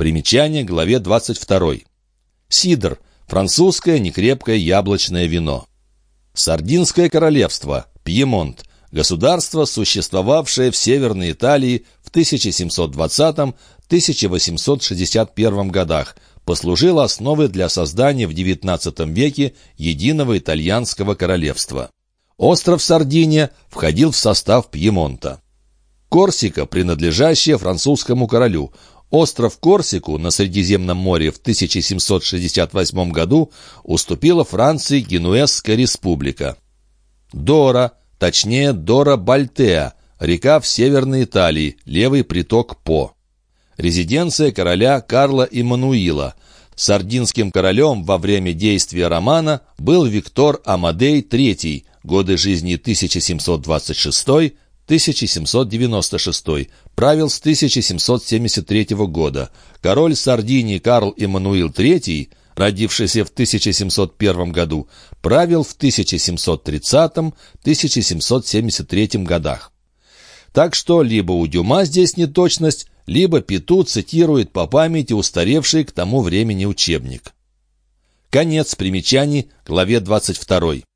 Примечание главе 22. Сидр – французское некрепкое яблочное вино. Сардинское королевство, Пьемонт – государство, существовавшее в Северной Италии в 1720-1861 годах, послужило основой для создания в XIX веке единого итальянского королевства. Остров Сардиния входил в состав Пьемонта. Корсика, принадлежащая французскому королю. Остров Корсику на Средиземном море в 1768 году уступила Франции Генуэзская республика. Дора, точнее Дора Бальтеа, река в Северной Италии, левый приток По. Резиденция короля Карла Иммануила. Сардинским королем во время действия романа был Виктор Амадей III, годы жизни 1726-1796, правил с 1773 года. Король Сардинии Карл Эммануил III, родившийся в 1701 году, правил в 1730-1773 годах. Так что либо у Дюма здесь неточность, либо Пету цитирует по памяти устаревший к тому времени учебник. Конец примечаний, главе 22.